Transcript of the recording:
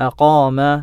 أقام